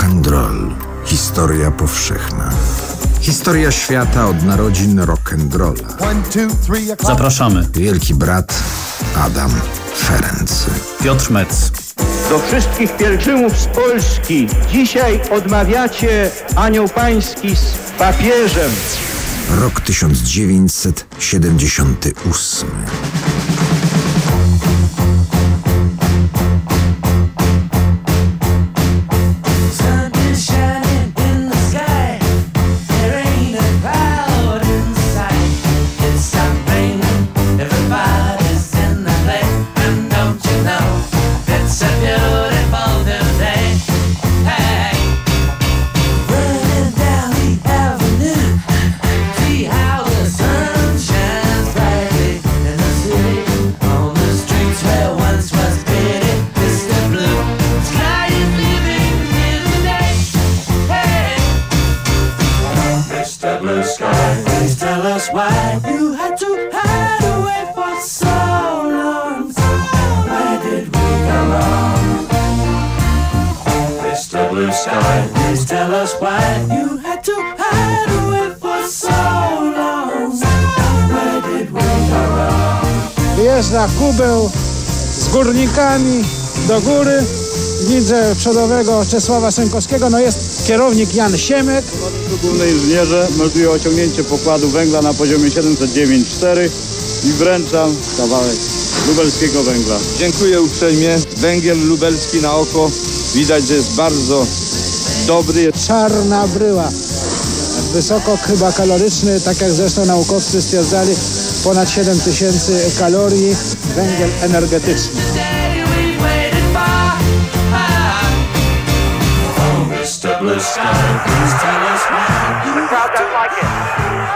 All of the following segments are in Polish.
Rock and roll. Historia powszechna. Historia świata od narodzin rock and rolla. Zapraszamy. Wielki brat Adam Ferenc. Piotr Metz. Do wszystkich pielgrzymów z Polski dzisiaj odmawiacie anioł pański z papieżem. Rok 1978. górnikami do góry. Widzę przodowego Czesława Sękowskiego. No jest kierownik Jan Siemek. Główne inżynierze melduję osiągnięcie pokładu węgla na poziomie 709,4 i wręczam kawałek lubelskiego węgla. Dziękuję uprzejmie. Węgiel lubelski na oko widać, że jest bardzo dobry. Czarna bryła. Wysoko chyba kaloryczny, tak jak zresztą naukowcy stwierdzali, ponad 7 tysięcy kalorii, węgiel energetyczny.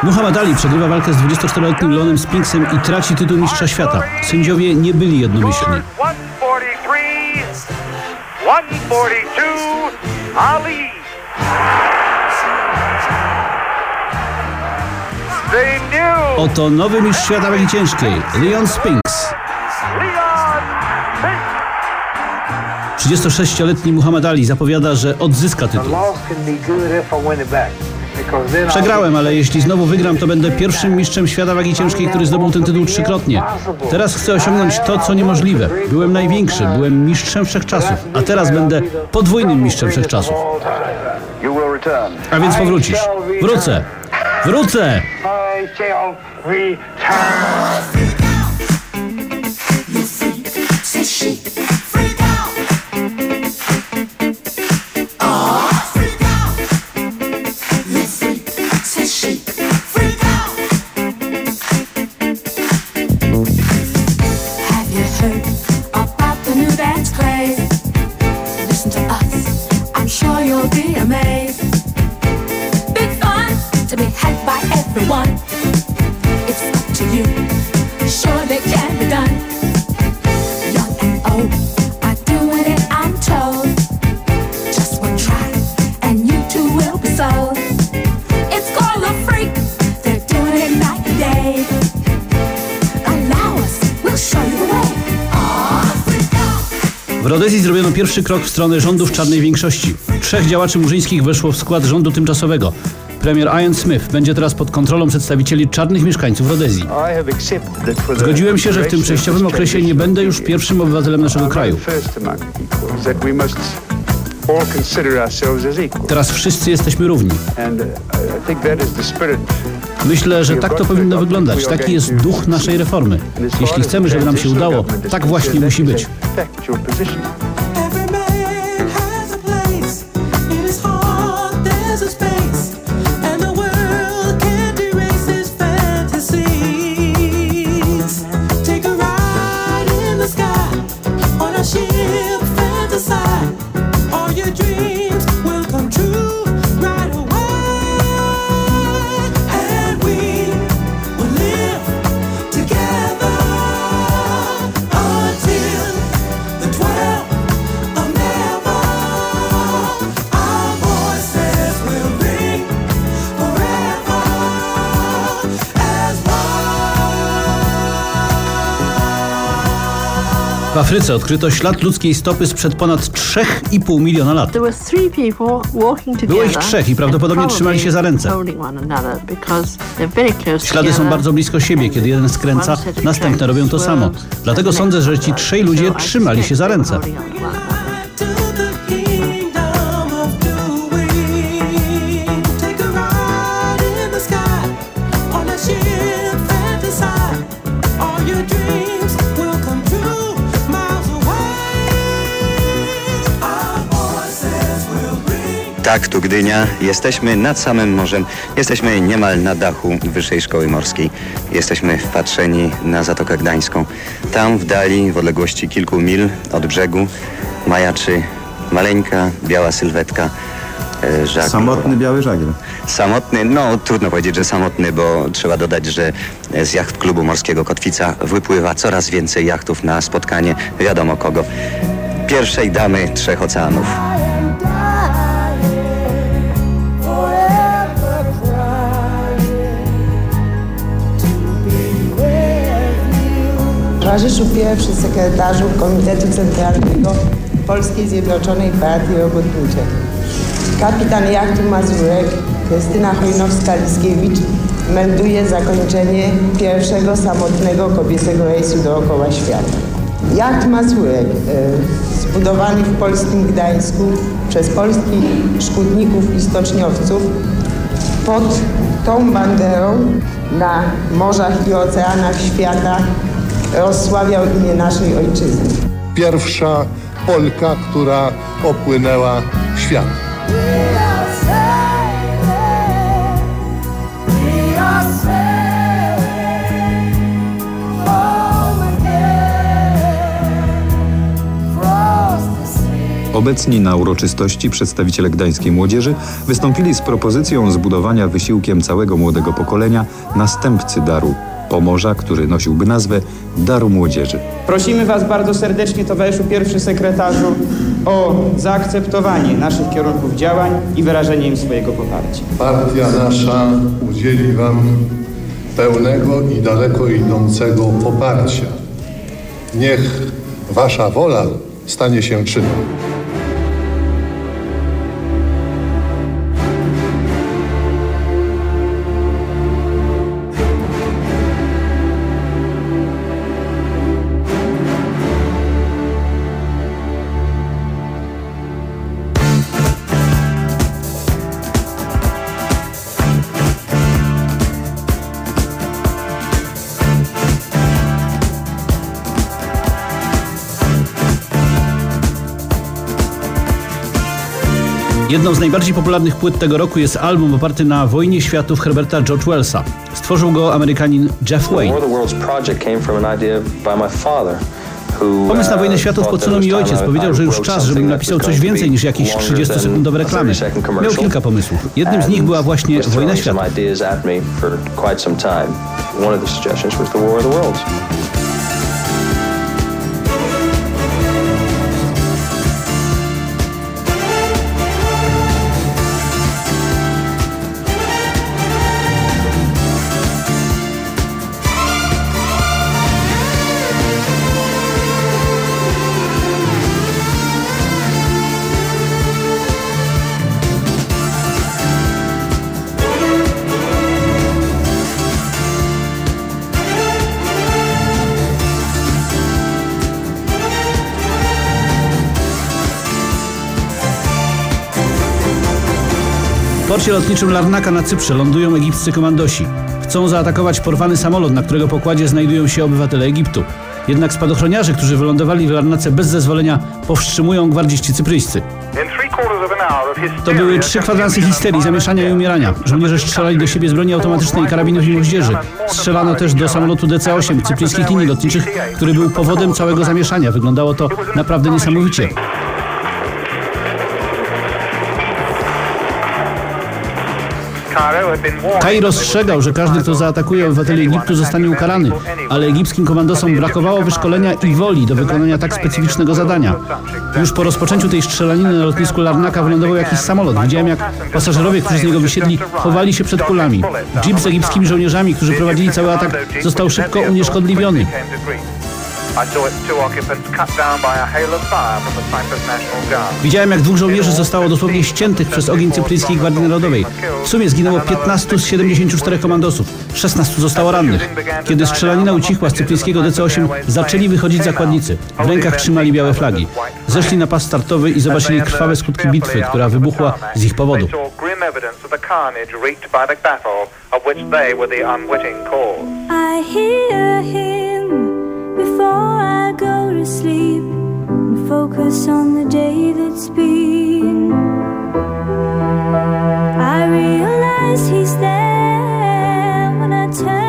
Muhammad Ali przegrywa walkę z 24-letnim Leonem Spinksem i traci tytuł mistrza świata. Sędziowie nie byli jednomyślni. 143, 142, Ali. They knew Oto nowy mistrz świata wagi ciężkiej, Leon Spinks. 36-letni Muhammad Ali zapowiada, że odzyska tytuł. Przegrałem, ale jeśli znowu wygram, to będę pierwszym mistrzem świata wagi ciężkiej, który zdobył ten tytuł trzykrotnie. Teraz chcę osiągnąć to, co niemożliwe. Byłem największy, byłem mistrzem wszechczasów, a teraz będę podwójnym mistrzem wszechczasów. A więc powrócisz. Wrócę. Wrócę! I Rodezji zrobiono pierwszy krok w stronę rządów czarnej większości. Trzech działaczy murzyńskich weszło w skład rządu tymczasowego. Premier Ian Smith będzie teraz pod kontrolą przedstawicieli czarnych mieszkańców Rodezji. Zgodziłem się, że w tym przejściowym okresie nie będę już pierwszym obywatelem naszego kraju. Teraz wszyscy jesteśmy równi. Myślę, że tak to powinno wyglądać. Taki jest duch naszej reformy. Jeśli chcemy, żeby nam się udało, tak właśnie musi być. W Afryce odkryto ślad ludzkiej stopy sprzed ponad 3,5 miliona lat. Było ich trzech i prawdopodobnie trzymali się za ręce. Ślady są bardzo blisko siebie. Kiedy jeden skręca, następne robią to samo. Dlatego sądzę, że ci trzej ludzie trzymali się za ręce. Tak, tu Gdynia. Jesteśmy nad samym morzem. Jesteśmy niemal na dachu Wyższej Szkoły Morskiej. Jesteśmy wpatrzeni na Zatokę Gdańską. Tam w dali, w odległości kilku mil od brzegu, majaczy maleńka, biała sylwetka e, żaglu. Samotny biały żagiel. Samotny, no trudno powiedzieć, że samotny, bo trzeba dodać, że z jacht klubu morskiego Kotwica wypływa coraz więcej jachtów na spotkanie wiadomo kogo. Pierwszej damy trzech oceanów. Towarzyszu pierwszy sekretarzu Komitetu Centralnego Polskiej Zjednoczonej Partii Robotniczej. Kapitan jachtu Mazurek Krystyna Chojnowska-Liskiewicz melduje zakończenie pierwszego samotnego kobiecego rejsu dookoła świata. Jacht Mazurek, e, zbudowany w polskim Gdańsku przez polskich szkutników i stoczniowców, pod tą banderą na morzach i oceanach świata rozsławiał imię naszej ojczyzny. Pierwsza Polka, która opłynęła świat. Obecni na uroczystości przedstawiciele gdańskiej młodzieży wystąpili z propozycją zbudowania wysiłkiem całego młodego pokolenia następcy daru Pomorza, który nosiłby nazwę Daru Młodzieży. Prosimy Was bardzo serdecznie, towarzyszu pierwszy sekretarzu, o zaakceptowanie naszych kierunków działań i wyrażenie im swojego poparcia. Partia nasza udzieli Wam pełnego i daleko idącego poparcia. Niech Wasza wola stanie się czynem. Jedną z najbardziej popularnych płyt tego roku jest album oparty na Wojnie Światów Herberta George Wellsa. Stworzył go Amerykanin Jeff Wayne. Pomysł na uh, Wojnę Światów thought that podsunął mi ojciec. Powiedział, że już czas, żebym napisał coś więcej niż jakieś longer 30-sekundowe than reklamy. 30-second Miał kilka pomysłów. Jednym z nich była właśnie Wojna Światów. Porcie lotniczym Larnaka na Cyprze lądują egipscy komandosi. Chcą zaatakować porwany samolot, na którego pokładzie znajdują się obywatele Egiptu. Jednak spadochroniarze, którzy wylądowali w Larnace bez zezwolenia, powstrzymują gwardziści cypryjscy. To były trzy kwadranse histerii, zamieszania i umierania. Żołnierze strzelali do siebie z broni automatycznej, karabinów i moździerzy. Strzelano też do samolotu DC-8 cypryjskich linii lotniczych, który był powodem całego zamieszania. Wyglądało to naprawdę niesamowicie. Kairo ostrzegał, że każdy, kto zaatakuje obywateli Egiptu, zostanie ukarany, ale egipskim komandosom brakowało wyszkolenia i woli do wykonania tak specyficznego zadania. Już po rozpoczęciu tej strzelaniny na lotnisku Larnaka wylądował jakiś samolot. Widziałem, jak pasażerowie, którzy z niego wysiedli, chowali się przed kulami. Jeep z egipskimi żołnierzami, którzy prowadzili cały atak, został szybko unieszkodliwiony. Widziałem, jak dwóch żołnierzy zostało dosłownie ściętych przez ogień cypryjskiej Gwardii Narodowej. W sumie zginęło 15 z 74 komandosów. 16 zostało rannych. Kiedy strzelanina ucichła z cypryjskiego DC-8, zaczęli wychodzić zakładnicy. W rękach trzymali białe flagi. Zeszli na pas startowy i zobaczyli krwawe skutki bitwy, która wybuchła z ich powodu. I hear him before I go to sleep and focus on the day that's been. I realize he's there when I turn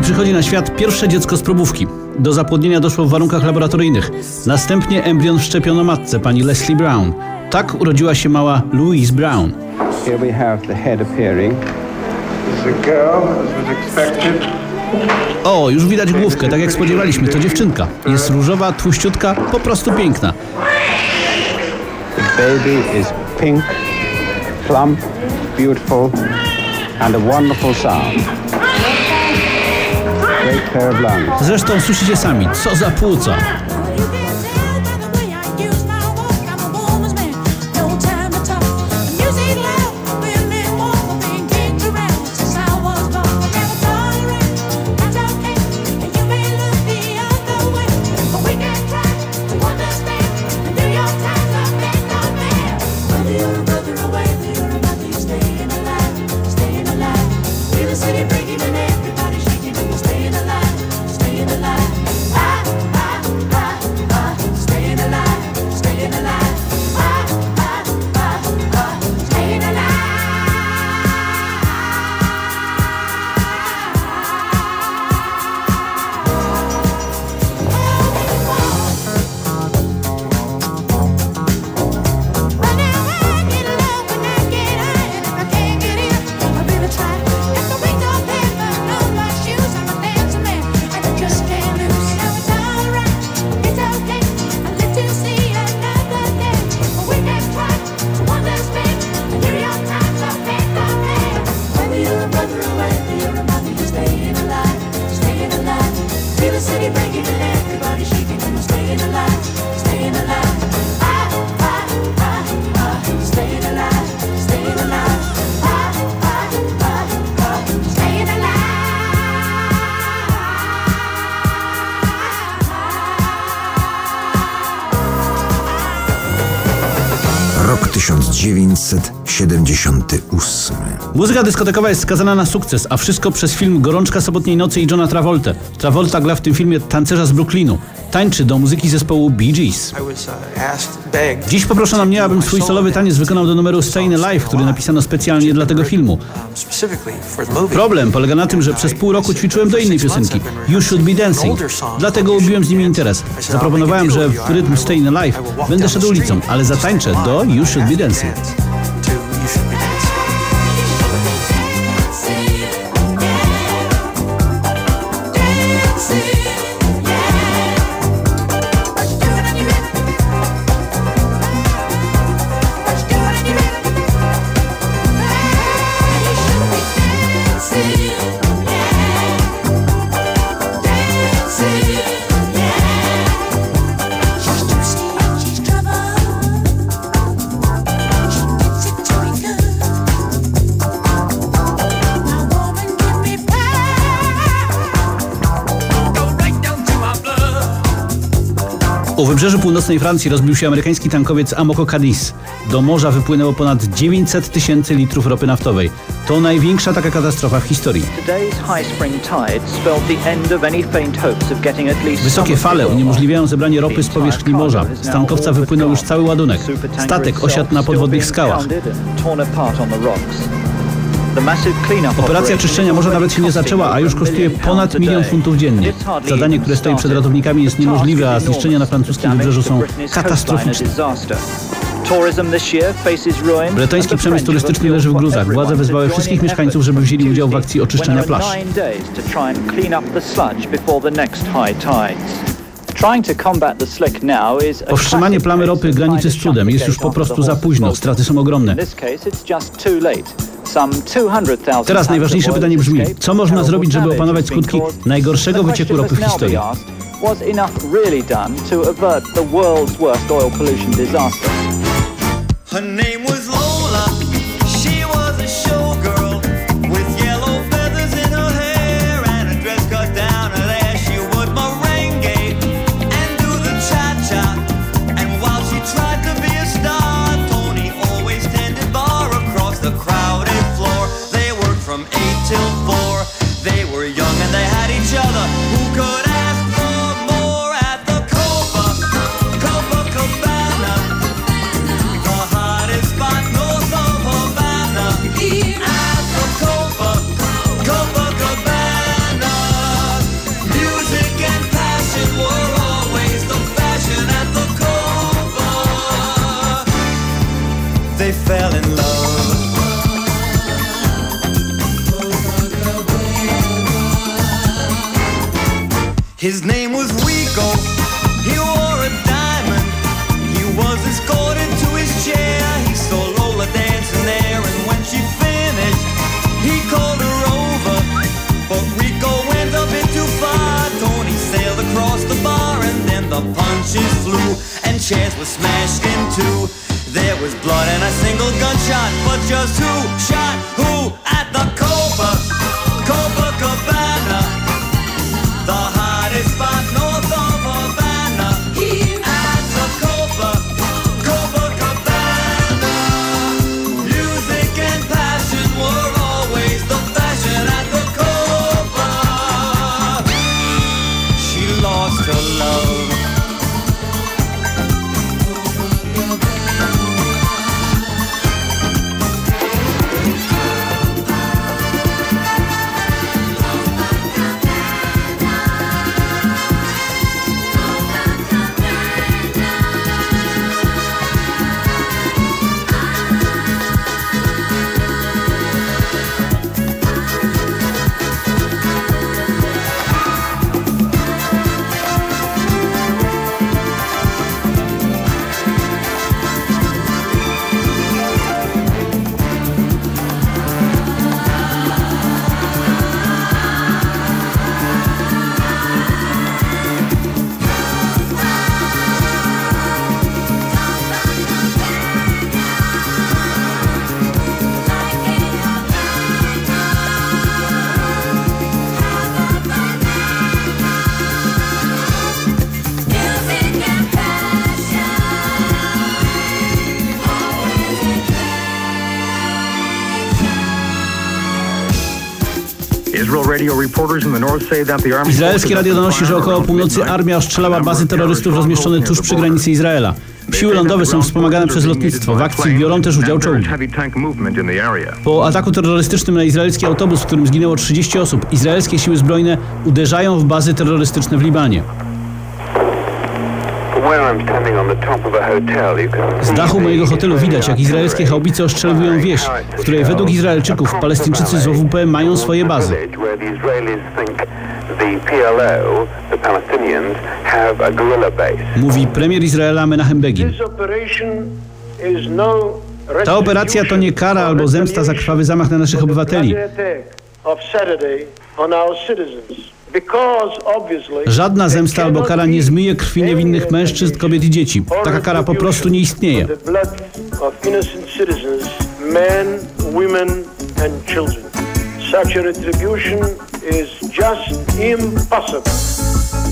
W Anglii przychodzi na świat pierwsze dziecko z probówki. Do zapłodnienia doszło w warunkach laboratoryjnych. Następnie embrion wszczepiono matce, pani Leslie Brown. Tak urodziła się mała Louise Brown. Here we have the head appearing. This is a girl, as was expected. O, już widać główkę, tak jak spodziewaliśmy, to dziewczynka. Jest różowa, tłuściutka, po prostu piękna. The baby is pink, plump, beautiful, and a wonderful sound. Lungs. Zresztą słyszycie sami, co za płuca. 1978. Muzyka dyskotekowa jest skazana na sukces, a wszystko przez film Gorączka sobotniej nocy i Johna Travolta. Travolta gra w tym filmie tancerza z Brooklynu. Tańczy do muzyki zespołu Bee Gees. Dziś poproszono mnie, abym swój solowy taniec wykonał do numeru Stayin' Alive, który napisano specjalnie dla tego filmu. Problem polega na tym, że przez pół roku ćwiczyłem do innej piosenki, You Should Be Dancing. Dlatego ubiłem z nimi interes. Zaproponowałem, że w rytm Stayin' Alive będę szedł ulicą, ale zatańczę do You Should Be Dancing. U wybrzeży północnej Francji rozbił się amerykański tankowiec Amoco Cadiz. Do morza wypłynęło ponad 900 tysięcy litrów ropy naftowej. To największa taka katastrofa w historii. Wysokie fale uniemożliwiają zebranie ropy z powierzchni morza. Z tankowca wypłynął już cały ładunek. Statek osiadł na podwodnych skałach. Operacja czyszczenia morza nawet się nie zaczęła, a już kosztuje ponad milion funtów dziennie. Zadanie, które stoi przed ratownikami jest niemożliwe, a zniszczenia na francuskim wybrzeżu są katastroficzne. Bretoński przemysł turystyczny leży w gruzach. Władze wezwały wszystkich mieszkańców, żeby wzięli udział w akcji oczyszczenia plaż. Powstrzymanie plamy ropy graniczy z cudem. Jest już po prostu za późno. Straty są ogromne. Teraz najważniejsze pytanie brzmi, co można zrobić, żeby opanować skutki najgorszego wycieku ropy w historii? Was enough really done to avert the world's worst oil pollution disaster? Her name was Izraelskie radio donosi, że około północy armia ostrzelała bazy terrorystów rozmieszczone tuż przy granicy Izraela. Siły lądowe są wspomagane przez lotnictwo. W akcji biorą też udział czołgi. Po ataku terrorystycznym na izraelski autobus, w którym zginęło 30 osób, izraelskie siły zbrojne uderzają w bazy terrorystyczne w Libanie. Z dachu mojego hotelu widać, jak izraelskie haubice ostrzeliwują wieś, w której według Izraelczyków Palestyńczycy z OWP mają swoje bazy. Mówi premier Izraela Menachem Begin. Ta operacja to nie kara albo zemsta za krwawy zamach na naszych obywateli. Żadna zemsta albo kara nie zmyje krwi niewinnych mężczyzn, kobiet i dzieci. Taka kara po prostu nie istnieje. Such a retribution is just impossible.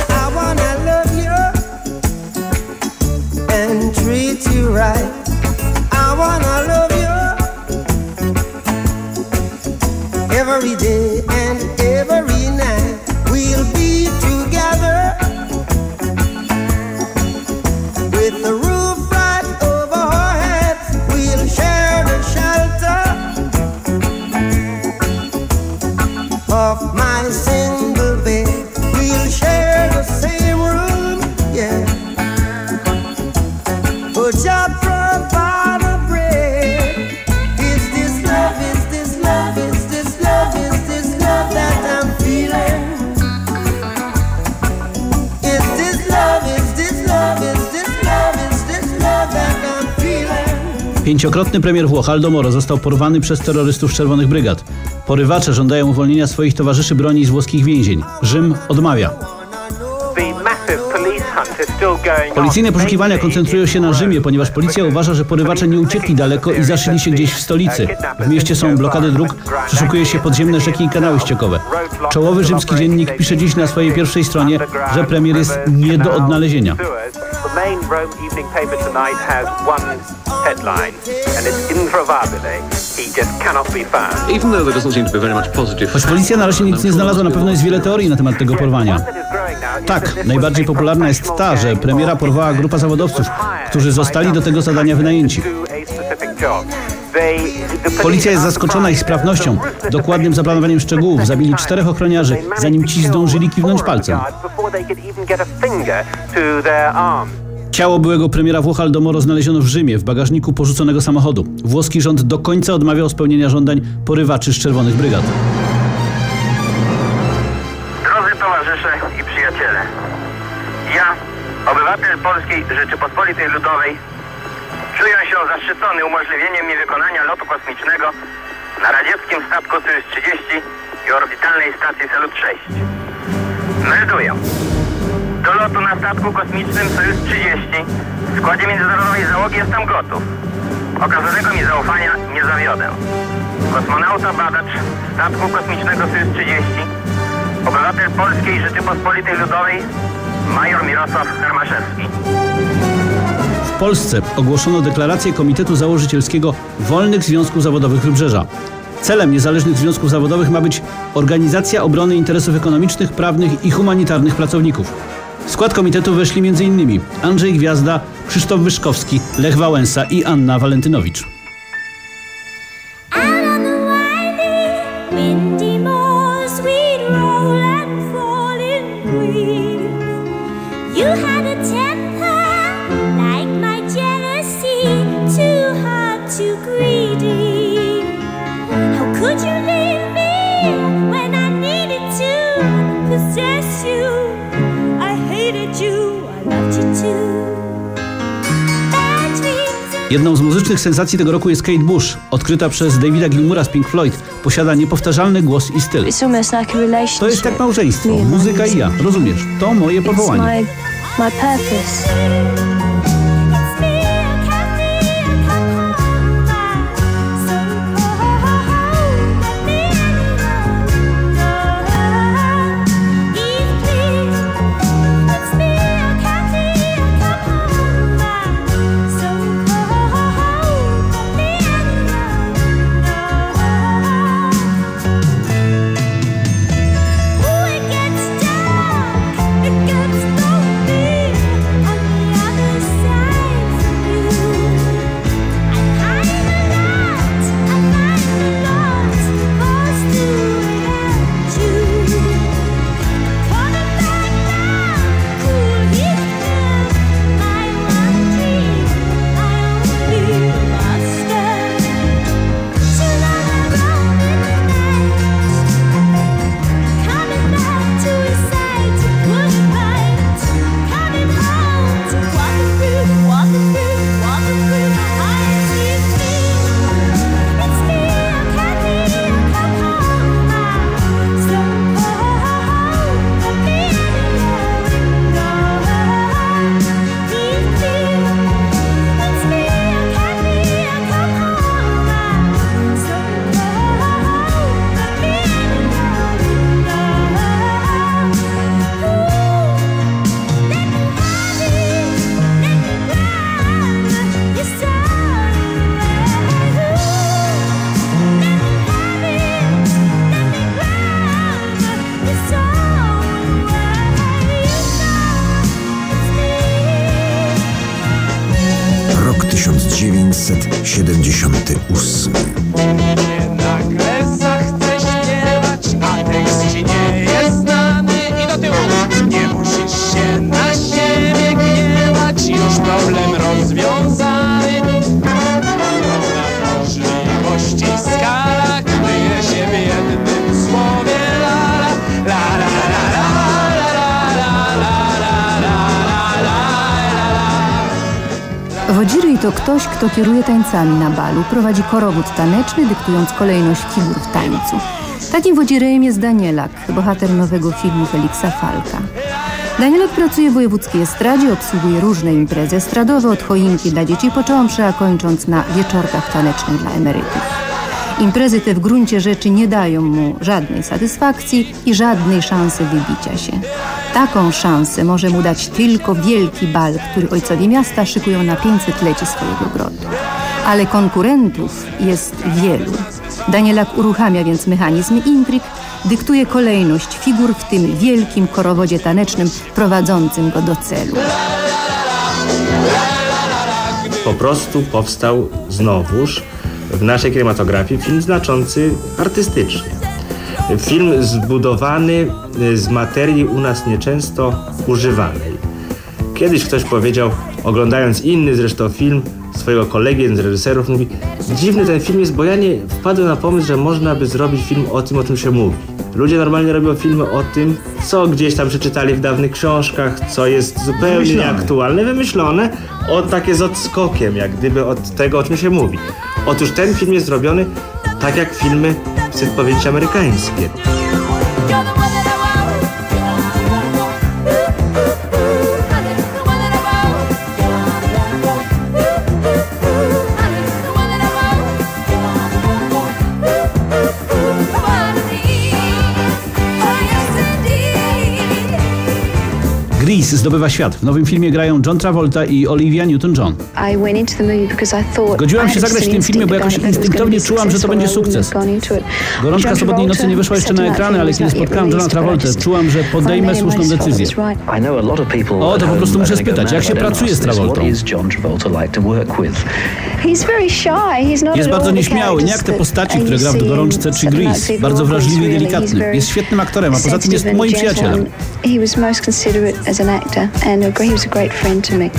I wanna love you and treat you right. I wanna love you every day and every Pięciokrotny premier Włoch Aldo Moro został porwany przez terrorystów z Czerwonych Brygad. Porywacze żądają uwolnienia swoich towarzyszy broni z włoskich więzień. Rzym odmawia. Policyjne poszukiwania koncentrują się na Rzymie, ponieważ policja uważa, że porywacze nie uciekli daleko i zaszyli się gdzieś w stolicy. W mieście są blokady dróg, przeszukuje się podziemne rzeki i kanały ściekowe. Czołowy rzymski dziennik pisze dziś na swojej pierwszej stronie, że premier jest nie do odnalezienia. The main Rome evening paper tonight has one headline, and it's improbabile. He just cannot be found. Even though there doesn't seem to be very much positive Choć policja na razie nic nie znalazła, na pewno jest wiele teorii na temat tego porwania. Tak, najbardziej popularna jest ta, że premiera porwała grupa zawodowców, którzy zostali do tego zadania wynajęci. Policja jest zaskoczona ich sprawnością, dokładnym zaplanowaniem szczegółów. Zabili czterech ochroniarzy, zanim ci zdążyli kiwnąć palcem. Ciało byłego premiera Włoch Aldo Moro znaleziono w Rzymie, w bagażniku porzuconego samochodu. Włoski rząd do końca odmawiał spełnienia żądań porywaczy z Czerwonych Brygad. Drodzy towarzysze i przyjaciele, ja, obywatel Polskiej Rzeczypospolitej Ludowej, czuję się zaszczycony umożliwieniem mi wykonania lotu kosmicznego na radzieckim statku Soyuz-30 i orbitalnej stacji Salut-6. Melduję. Do lotu na statku kosmicznym Soyuz-30 w składzie międzynarodowej załogi jestem gotów. Okazanego mi zaufania nie zawiodę. Kosmonauta badacz statku kosmicznego Soyuz-30 Obywatel Polskiej Rzeczypospolitej Ludowej major Mirosław Hermaszewski. W Polsce ogłoszono deklarację Komitetu Założycielskiego Wolnych Związków Zawodowych Wybrzeża. Celem niezależnych związków zawodowych ma być organizacja obrony interesów ekonomicznych, prawnych i humanitarnych pracowników. W skład komitetu weszli m.in. Andrzej Gwiazda, Krzysztof Wyszkowski, Lech Wałęsa i Anna Walentynowicz. Jedną z muzycznych sensacji tego roku jest Kate Bush, odkryta przez Davida Gilmoura z Pink Floyd. Posiada niepowtarzalny głos i styl. To jest jak małżeństwo, muzyka i ja, rozumiesz? To moje powołanie. Tańcami na balu, prowadzi korowód taneczny, dyktując kolejność figur w tańcu. Takim wodzirejem jest Danielak, bohater nowego filmu Feliksa Falka. Danielak pracuje w wojewódzkiej estradzie, obsługuje różne imprezy estradowe, od choinki dla dzieci począwszy, a kończąc na wieczorkach tanecznych dla emerytów. Imprezy te w gruncie rzeczy nie dają mu żadnej satysfakcji i żadnej szansy wybicia się. Taką szansę może mu dać tylko wielki bal, który ojcowie miasta szykują na 500-lecie swojego grodu. Ale konkurentów jest wielu. Danielak uruchamia więc mechanizm intryg, dyktuje kolejność figur w tym wielkim korowodzie tanecznym prowadzącym go do celu. Po prostu powstał znowuż w naszej kinematografii film znaczący artystycznie. Film zbudowany z materii u nas nieczęsto używanej. Kiedyś ktoś powiedział, oglądając inny zresztą film swojego kolegi, jeden z reżyserów, mówi dziwny ten film jest, bo ja nie wpadłem na pomysł, że można by zrobić film o tym, o czym się mówi. Ludzie normalnie robią filmy o tym, co gdzieś tam przeczytali w dawnych książkach, co jest zupełnie Wymyślone. nieaktualne, wymyślone, o takie z odskokiem, jak gdyby od tego, o czym się mówi. Otóż ten film jest zrobiony tak jak filmy przedpowieści amerykańskie. Grease zdobywa świat. W nowym filmie grają John Travolta i Olivia Newton-John. Godziłam się zagrać w tym filmie, bo jakoś instynktownie czułam, że to będzie sukces. Gorączka sobotniej nocy nie wyszła jeszcze na ekrany, ale kiedy spotkałam Johna Travolta, czułam, że podejmę słuszną decyzję. O, to po prostu muszę spytać, jak się pracuje z Travolta? Jest bardzo nieśmiały, nie jak te postaci, które gra w Gorączce czy Grease. Bardzo wrażliwy i delikatny. Jest świetnym aktorem, a poza tym jest moim przyjacielem. an actor, and he was a great friend to me.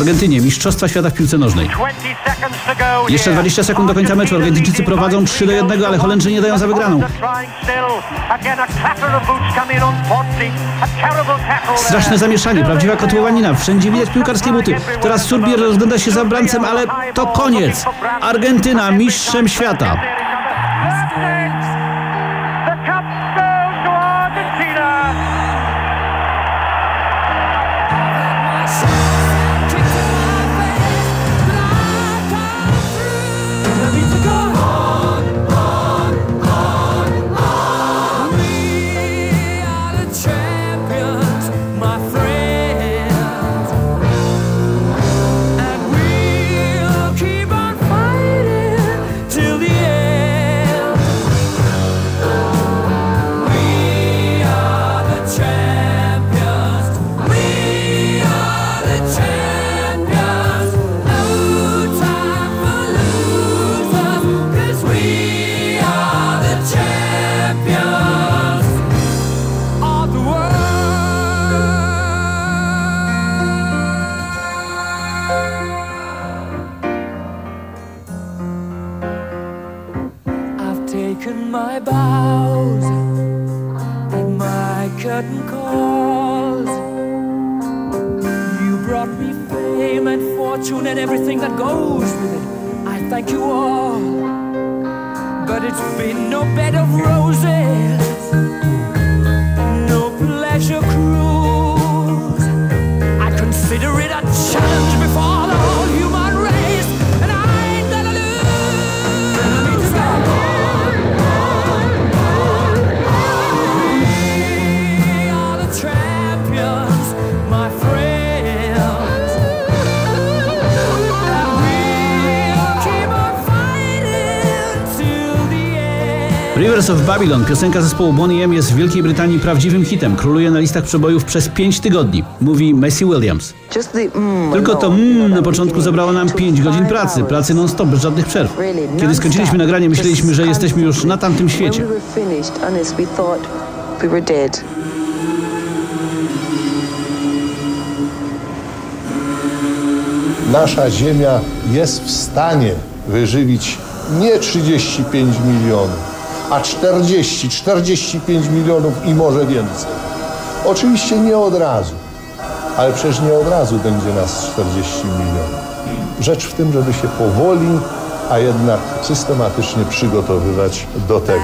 Argentynie Mistrzostwa Świata w piłce nożnej. Jeszcze 20 sekund do końca meczu. Argentyńczycy prowadzą 3 do 1, ale Holendrzy nie dają za wygraną. Straszne zamieszanie, prawdziwa kotłowanina. Wszędzie widać piłkarskie buty. Teraz Surbier rozgląda się za brancem, ale to koniec. Argentyna mistrzem świata. Of Babylon, piosenka zespołu Bonnie M jest w Wielkiej Brytanii prawdziwym hitem. Króluje na listach przebojów przez 5 tygodni, mówi Macy Williams. Tylko to mmm na początku zabrało nam 5 godzin pracy, pracy non-stop, bez żadnych przerw. Kiedy skończyliśmy nagranie, myśleliśmy, że jesteśmy już na tamtym świecie. Nasza ziemia jest w stanie wyżywić nie 35 milionów, a 40, 45 milionów i może więcej. Oczywiście nie od razu, ale przecież nie od razu będzie nas 40 milionów. Rzecz w tym, żeby się powoli, a jednak systematycznie przygotowywać do tego.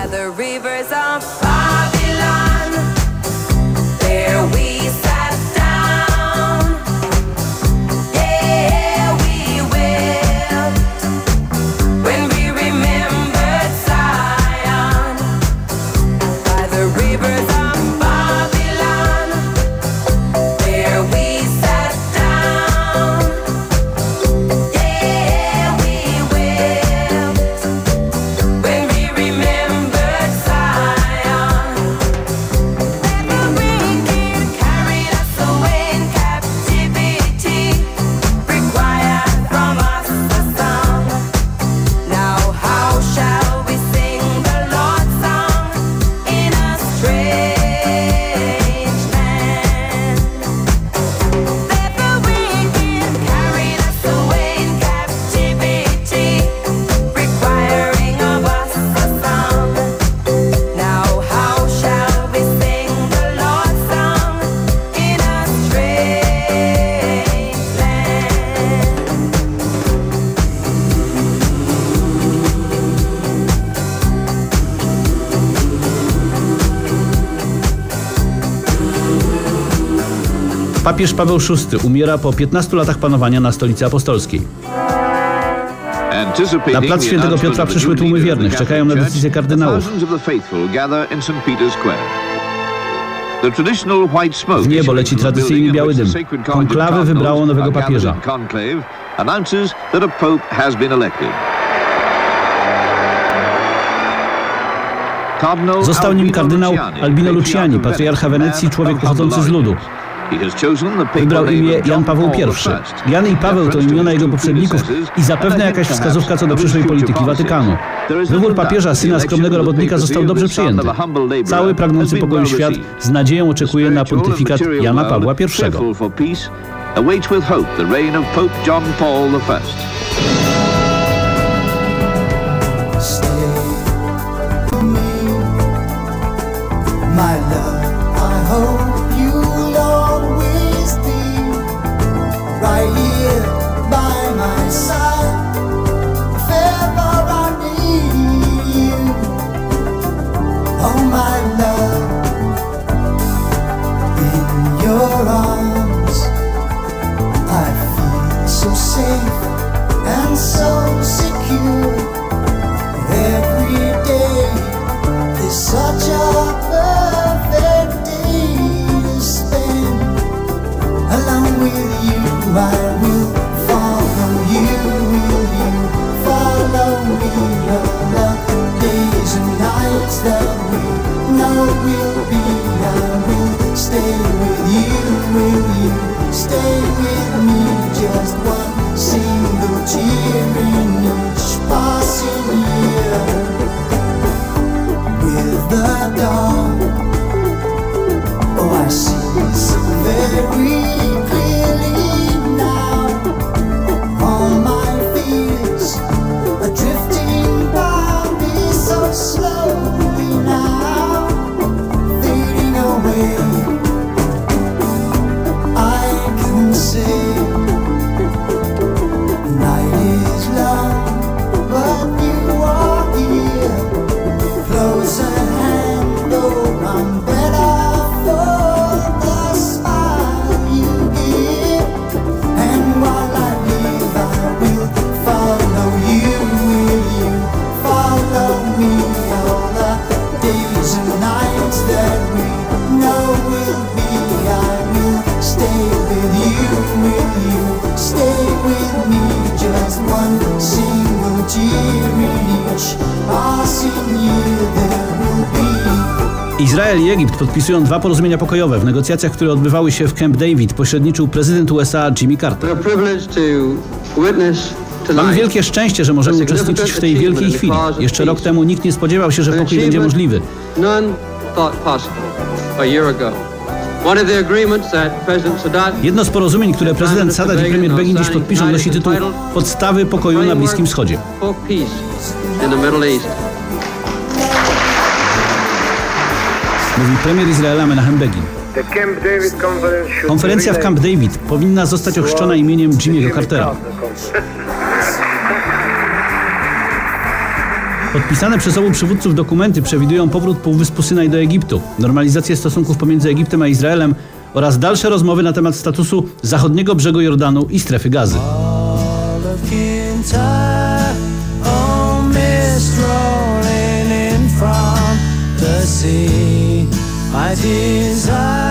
Papież Paweł VI umiera po 15 latach panowania na stolicy apostolskiej. Na plac Świętego Piotra przyszły tłumy wiernych, czekają na decyzję kardynałów. W niebo leci tradycyjny biały dym. Konklawy wybrało nowego papieża. Został nim kardynał Albino Luciani, patriarcha Wenecji, człowiek pochodzący z ludu. Wybrał imię Jan Paweł I. Jan i Paweł to imiona jego poprzedników i zapewne jakaś wskazówka co do przyszłej polityki Watykanu. Wybór papieża, syna skromnego robotnika, został dobrze przyjęty. Cały pragnący pokoju świat z nadzieją oczekuje na pontyfikat Jana Pawła I. stay with me? Podpisują dwa porozumienia pokojowe. W negocjacjach, które odbywały się w Camp David, pośredniczył prezydent USA Jimmy Carter. Mamy wielkie szczęście, że możemy uczestniczyć w tej wielkiej chwili. Jeszcze rok temu nikt nie spodziewał się, że pokój będzie możliwy. Jedno z porozumień, które prezydent Sadat i premier Begin dziś podpiszą, nosi tytuł Podstawy pokoju na Bliskim Wschodzie. Mówi premier Izraela Menachem Begin. Konferencja w Camp David powinna zostać ochrzczona imieniem Jimmy'ego Cartera. Podpisane przez obu przywódców dokumenty przewidują powrót Półwyspu Synaj do Egiptu, normalizację stosunków pomiędzy Egiptem a Izraelem oraz dalsze rozmowy na temat statusu zachodniego brzegu Jordanu i strefy gazy. My desire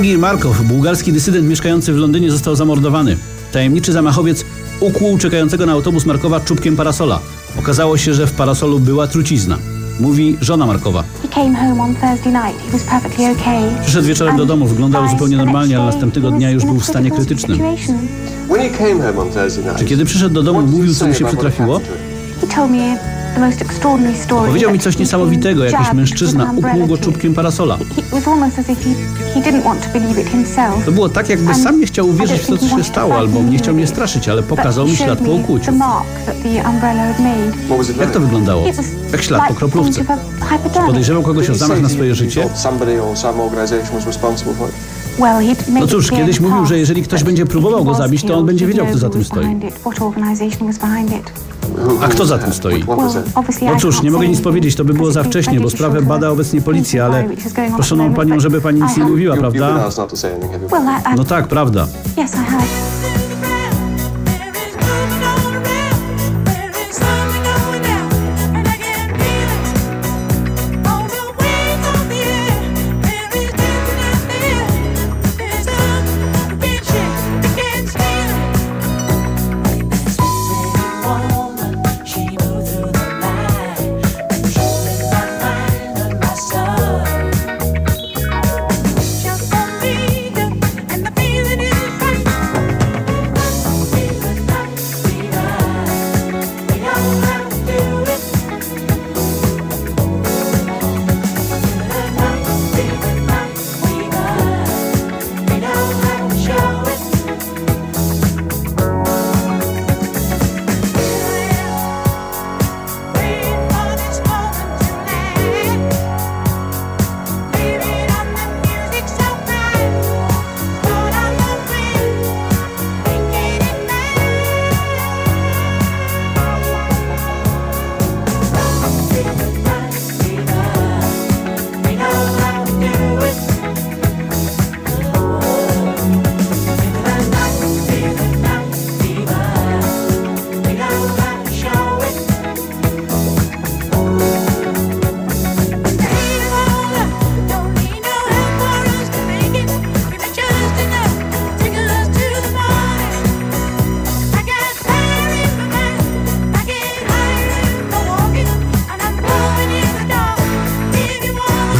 Georgij Markow, bułgarski dysydent mieszkający w Londynie, został zamordowany. Tajemniczy zamachowiec ukłuł czekającego na autobus Markowa czubkiem parasola. Okazało się, że w parasolu była trucizna. Mówi żona Markowa. Przyszedł wieczorem do domu, wyglądał zupełnie normalnie, ale następnego dnia już był w stanie krytycznym. Czy kiedy przyszedł do domu, mówił, co mu się przytrafiło? He told me the most extraordinary story. Powiedział mi coś niesamowitego. Jakiś mężczyzna ukłuł go czubkiem parasola. It was almost as if he, he didn't want to believe it himself. To było tak, jakby sam nie chciał uwierzyć w to, co się stało, albo nie chciał mnie straszyć, ale pokazał mi ślad po ukłuciu. Jak to wyglądało? It was Jak ślad po kroplówce. hypodermic. Podejrzewał kogoś o zamach na swoje życie? No it cóż, clear kiedyś mówił, że jeżeli ktoś będzie próbował go zabić, to on będzie wiedział, kto za tym stoi. was behind it, What organisation was behind it. A kto za tym stoi? Well, obviously No I cóż, nie mogę nic powiedzieć, to by było za wcześnie, bo sprawę bada obecnie policja, ale proszono panią, żeby pani nic nie mówiła, prawda? asked not to say anything, have you? Well, I, I, No tak, prawda.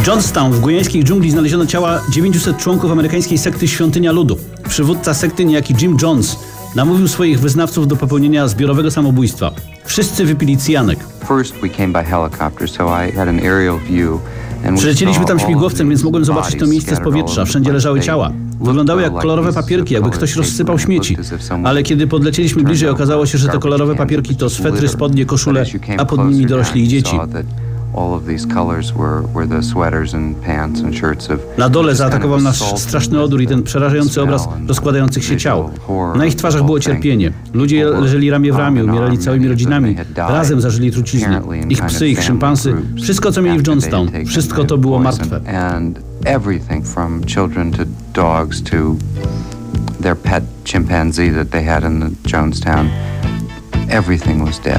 W Johnstown w gujańskiej dżungli znaleziono ciała 900 członków amerykańskiej sekty Świątynia Ludu. Przywódca sekty, niejaki Jim Jones, namówił swoich wyznawców do popełnienia zbiorowego samobójstwa. Wszyscy wypili cyjanek. Przylecieliśmy tam śmigłowcem, więc mogłem zobaczyć to miejsce z powietrza. Wszędzie leżały ciała. Wyglądały jak kolorowe papierki, jakby ktoś rozsypał śmieci. Ale kiedy podleciliśmy bliżej, okazało się, że te kolorowe papierki to swetry, spodnie, koszule, a pod nimi dorośli i dzieci. Na dole zaatakował nas straszny odór i ten przerażający obraz rozkładających się ciał. Na ich twarzach było cierpienie. Ludzie leżeli ramię w ramię, umierali całymi rodzinami. Razem zażyli truciznę. Ich psy, ich szympansy, wszystko co mieli w Johnstown, wszystko to było martwe. everything from children to dogs to their pet chimpanzee that they had in Jonestown.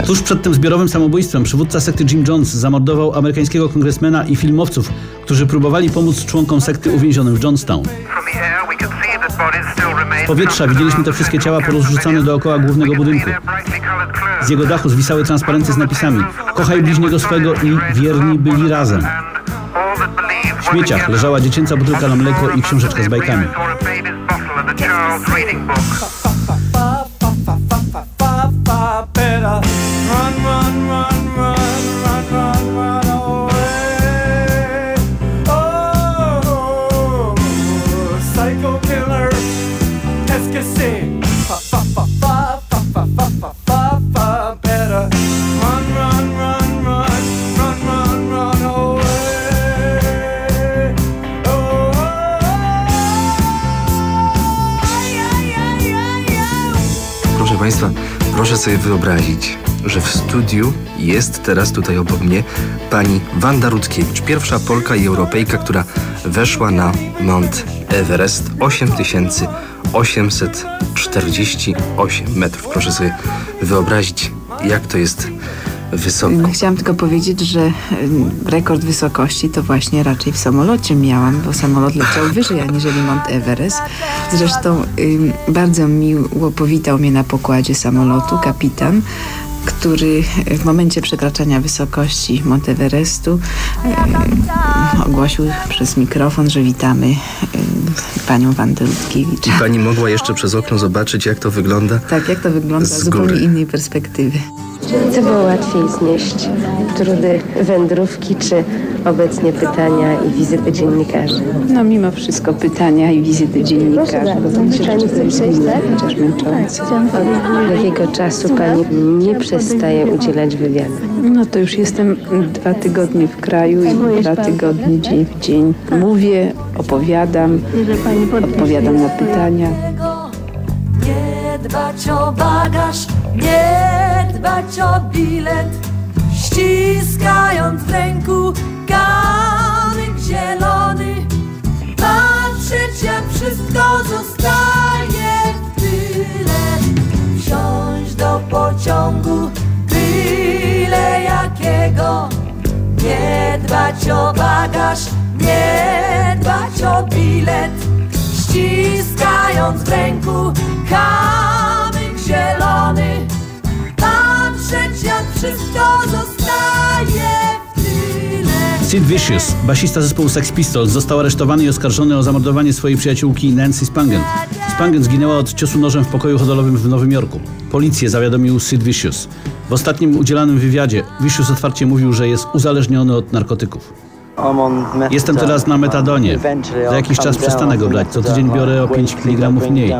Tuż przed tym zbiorowym samobójstwem przywódca sekty Jim Jones zamordował amerykańskiego kongresmena i filmowców, którzy próbowali pomóc członkom sekty uwięzionym w Johnstown. Z powietrza widzieliśmy te wszystkie ciała porozrzucane dookoła głównego budynku. Z jego dachu zwisały transparenty z napisami Kochaj bliźniego swego i wierni byli razem. W śmieciach leżała dziecięca butelka na mleko i książeczka z bajkami. Better run, run, run, run, run, run, run proszę sobie wyobrazić, że w studiu jest teraz tutaj obok mnie pani Wanda Rutkiewicz, pierwsza Polka i Europejka, która weszła na Mount Everest 8848 metrów. Proszę sobie wyobrazić, jak to jest wysoko. Chciałam tylko powiedzieć, że rekord wysokości to właśnie raczej w samolocie miałam, bo samolot leciał wyżej aniżeli Mount Everest. Zresztą bardzo miło powitał mnie na pokładzie samolotu kapitan, który w momencie przekraczania wysokości Mount Everestu ym, ogłosił przez mikrofon, że witamy ym, panią Wandę Rutkiewicz. I pani mogła jeszcze przez okno zobaczyć, jak to wygląda? Tak, jak to wygląda z Z zupełnie innej perspektywy. Co było łatwiej znieść? Trudy wędrówki czy obecnie pytania i wizyty dziennikarzy? No mimo wszystko pytania i wizyty dziennikarzy, bo to to jest miłe, chociaż męczące. Od jakiego czasu pani nie przestaje udzielać wywiadów? No to już jestem dwa tygodnie w kraju i dwa tygodnie dzień w dzień. Mówię, opowiadam, odpowiadam na pytania. Nie dbać o bagaż, nie dbać o bilet Ściskając w ręku kamyk zielony. Patrzeć jak wszystko zostaje w tyle. Wsiąść do pociągu, byle jakiego. Nie dbać o bagaż, nie dbać o bilet. Ściskając w ręku kamyk zielony Wszystko zostaje Sid Vicious, basista zespołu Sex Pistols, został aresztowany i oskarżony o zamordowanie swojej przyjaciółki Nancy Spangent. Spangent zginęła od ciosu nożem w pokoju hodowlowym w Nowym Jorku. Policję zawiadomił Sid Vicious. W ostatnim udzielanym wywiadzie Vicious otwarcie mówił, że jest uzależniony od narkotyków. Jestem teraz na metadonie. Za jakiś czas przestanę go brać. Co tydzień biorę o 5 mg mniej.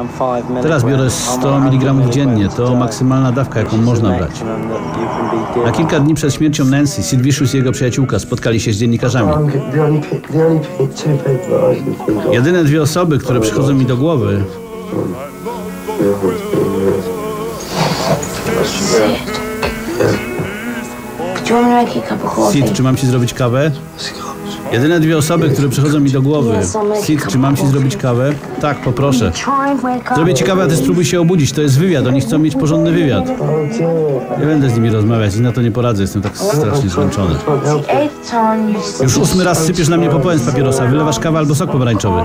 Teraz biorę 100 mg dziennie. To maksymalna dawka, jaką można brać. Na kilka dni przed śmiercią Nancy, Sid Vicious i jego przyjaciółka spotkali się z dziennikarzami. Jedyne dwie osoby, które przychodzą mi do głowy, Do coffee? Sid, czy mam ci zrobić kawę? Jedyne dwie osoby, które przychodzą mi do głowy. Sid, czy mam ci zrobić kawę? Tak, poproszę. Zrobię ci kawę, a ty spróbuj się obudzić. To jest wywiad, oni chcą mieć porządny wywiad. Nie będę z nimi rozmawiać i na to nie poradzę, jestem tak strasznie zmęczony. Już ósmy raz sypiesz na mnie popołem z papierosa. Wylewasz kawę albo sok pomarańczowy.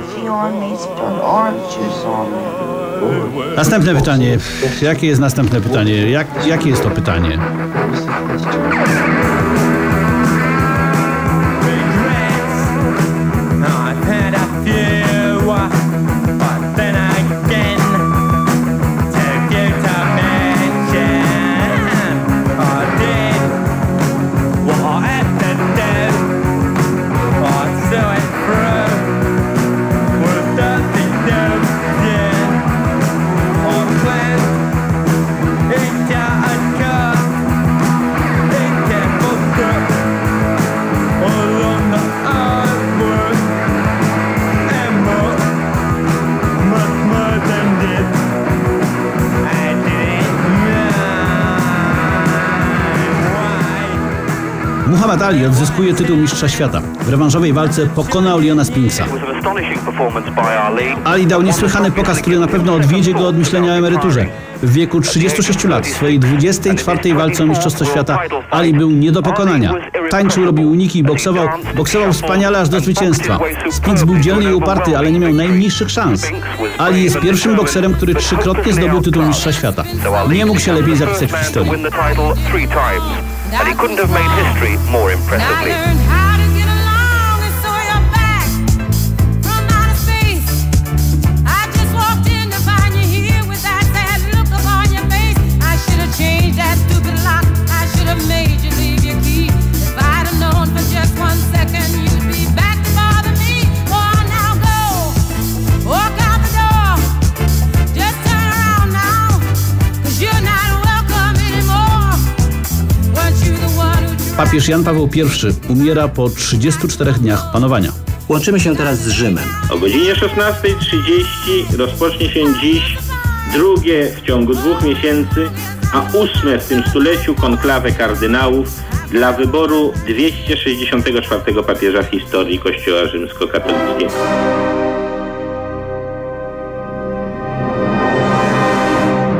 Następne pytanie. Jakie jest następne pytanie? Jak, jakie jest to pytanie? Ali odzyskuje tytuł mistrza świata. W rewanżowej walce pokonał Leona Spinksa. Ali dał niesłychany pokaz, który na pewno odwiedzie go od myślenia o emeryturze. W wieku 36 lat, w swojej 24 walce o Mistrzostwo Świata, Ali był nie do pokonania. Tańczył, robił uniki, boksował, boksował wspaniale aż do zwycięstwa. Spinks był dzielny i uparty, ale nie miał najmniejszych szans. Ali jest pierwszym bokserem, który trzykrotnie zdobył tytuł Mistrza Świata. Nie mógł się lepiej zapisać w historii. And he couldn't have made history more impressively. Papież Jan Paweł I umiera po 34 dniach panowania. Łączymy się teraz z Rzymem. O godzinie 16.30 rozpocznie się dziś drugie w ciągu dwóch miesięcy, a ósme w tym stuleciu konklawę kardynałów dla wyboru 264 papieża w historii Kościoła rzymskokatolickiego.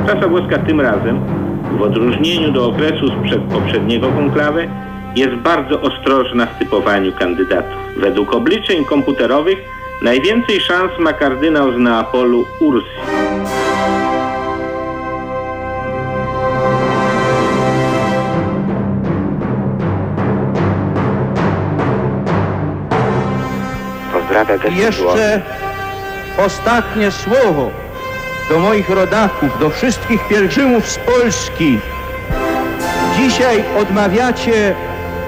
Prasa włoska tym razem, w odróżnieniu do okresu sprzed poprzedniego konklawy, jest bardzo ostrożna w typowaniu kandydatów. Według obliczeń komputerowych najwięcej szans ma kardynał z Neapolu Ursi. I jeszcze ostatnie słowo do moich rodaków, do wszystkich pielgrzymów z Polski. Dzisiaj odmawiacie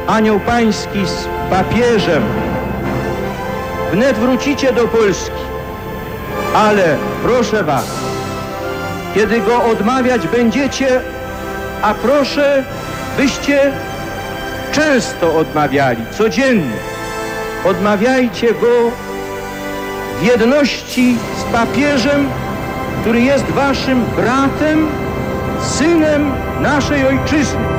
anioł pański z papieżem. Wnet wrócicie do Polski. Ale proszę was, kiedy go odmawiać będziecie, a proszę, byście często odmawiali, codziennie. Odmawiajcie go w jedności z papieżem, który jest waszym bratem, synem naszej ojczyzny.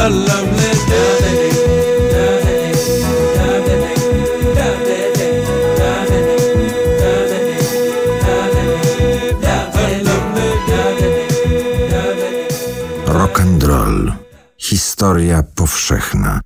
Rock and roll. Historia powszechna.